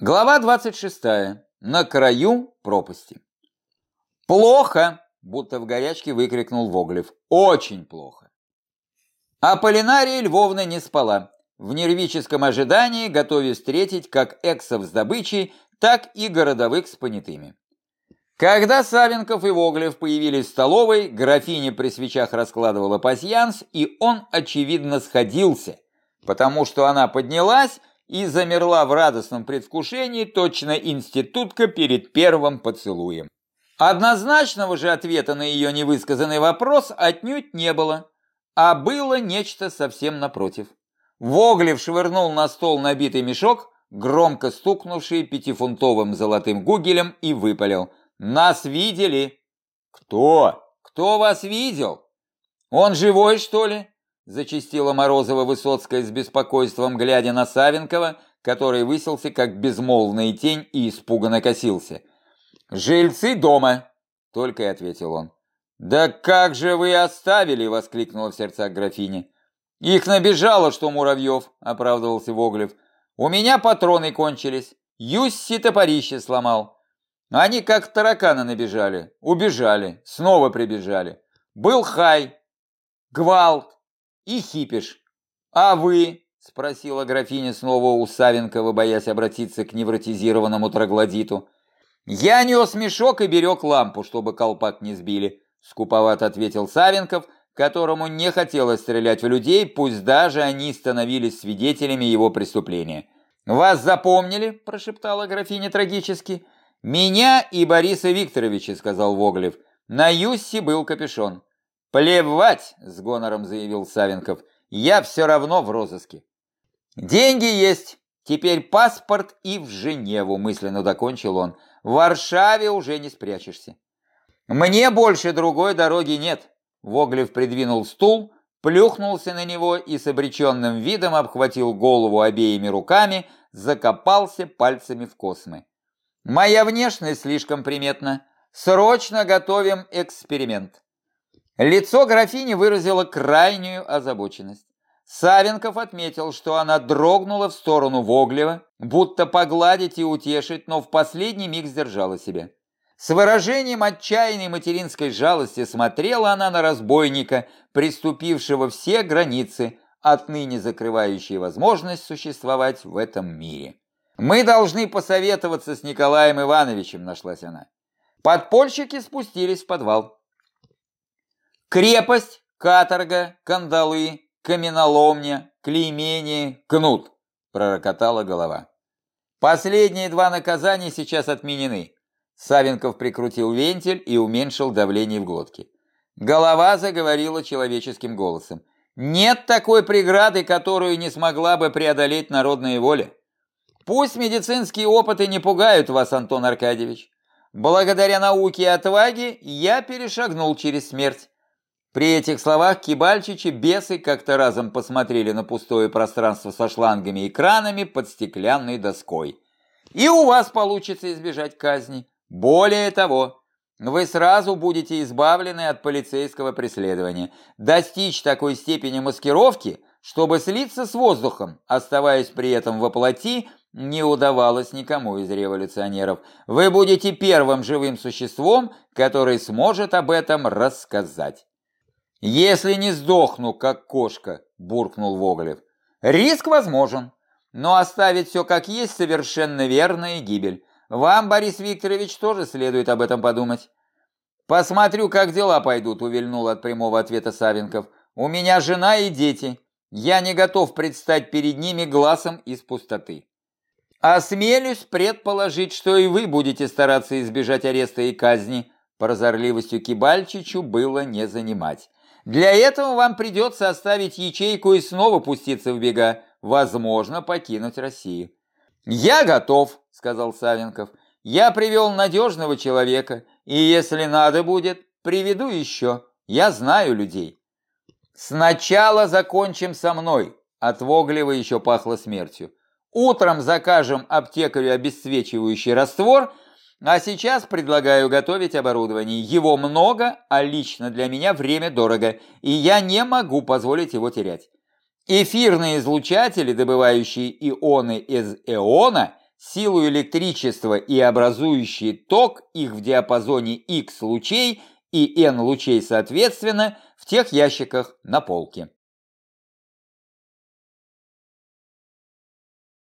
Глава 26. На краю пропасти. «Плохо!» – будто в горячке выкрикнул Воглев. «Очень плохо!» А Полинария Львовна не спала, в нервическом ожидании, готовясь встретить как эксов с добычей, так и городовых с понятыми. Когда Савенков и Воглев появились в столовой, графиня при свечах раскладывала пасьянс, и он, очевидно, сходился, потому что она поднялась и замерла в радостном предвкушении точно институтка перед первым поцелуем. Однозначного же ответа на ее невысказанный вопрос отнюдь не было, а было нечто совсем напротив. Воглев швырнул на стол набитый мешок, громко стукнувший пятифунтовым золотым гугелем, и выпалил. «Нас видели!» «Кто? Кто вас видел? Он живой, что ли?» Зачастила Морозова-Высоцкая с беспокойством, глядя на Савенкова, который высился как безмолвная тень и испуганно косился. «Жильцы дома!» — только и ответил он. «Да как же вы оставили!» — воскликнула в сердцах графиня. «Их набежало, что Муравьев!» — оправдывался Воглев. «У меня патроны кончились. Юсси топорище сломал. Они как тараканы набежали. Убежали. Снова прибежали. Был хай. Гвалт и хипиш. А вы, спросила графиня снова у Савенкова, боясь обратиться к невротизированному троглодиту. Я нес мешок и берег лампу, чтобы колпак не сбили, скуповато ответил Савенков, которому не хотелось стрелять в людей, пусть даже они становились свидетелями его преступления. «Вас запомнили?» – прошептала графиня трагически. «Меня и Бориса Викторовича», – сказал Воглев. «На Юссе был капюшон». «Плевать!» – с гонором заявил Савенков. «Я все равно в розыске». «Деньги есть. Теперь паспорт и в Женеву», – мысленно докончил он. «В Варшаве уже не спрячешься». «Мне больше другой дороги нет». Воглев придвинул стул, плюхнулся на него и с обреченным видом обхватил голову обеими руками, закопался пальцами в космы. «Моя внешность слишком приметна. Срочно готовим эксперимент». Лицо графини выразило крайнюю озабоченность. Савенков отметил, что она дрогнула в сторону Воглева, будто погладить и утешить, но в последний миг сдержала себя. С выражением отчаянной материнской жалости смотрела она на разбойника, приступившего все границы, отныне закрывающие возможность существовать в этом мире. «Мы должны посоветоваться с Николаем Ивановичем», – нашлась она. Подпольщики спустились в подвал. Крепость, каторга, кандалы, каменоломня, клеймение, кнут, пророкотала голова. Последние два наказания сейчас отменены. Савенков прикрутил вентиль и уменьшил давление в глотке. Голова заговорила человеческим голосом. Нет такой преграды, которую не смогла бы преодолеть народная воля. Пусть медицинские опыты не пугают вас, Антон Аркадьевич. Благодаря науке и отваге я перешагнул через смерть. При этих словах кибальчичи бесы как-то разом посмотрели на пустое пространство со шлангами и кранами под стеклянной доской. И у вас получится избежать казни. Более того, вы сразу будете избавлены от полицейского преследования. Достичь такой степени маскировки, чтобы слиться с воздухом, оставаясь при этом во плоти, не удавалось никому из революционеров. Вы будете первым живым существом, который сможет об этом рассказать. «Если не сдохну, как кошка», – буркнул Воголев. «Риск возможен, но оставить все как есть совершенно верная гибель. Вам, Борис Викторович, тоже следует об этом подумать». «Посмотрю, как дела пойдут», – увильнул от прямого ответа Савенков. «У меня жена и дети. Я не готов предстать перед ними глазом из пустоты». «Осмелюсь предположить, что и вы будете стараться избежать ареста и казни», – прозорливостью Кибальчичу было не занимать. Для этого вам придется оставить ячейку и снова пуститься в бега, возможно, покинуть Россию. «Я готов», — сказал Савенков. «Я привел надежного человека, и если надо будет, приведу еще. Я знаю людей». «Сначала закончим со мной», — от Воглева еще пахло смертью. «Утром закажем аптекарю обесцвечивающий раствор», — а сейчас предлагаю готовить оборудование. Его много, а лично для меня время дорого, и я не могу позволить его терять. Эфирные излучатели, добывающие ионы из эона, силу электричества и образующий ток их в диапазоне X лучей и N лучей соответственно в тех ящиках на полке.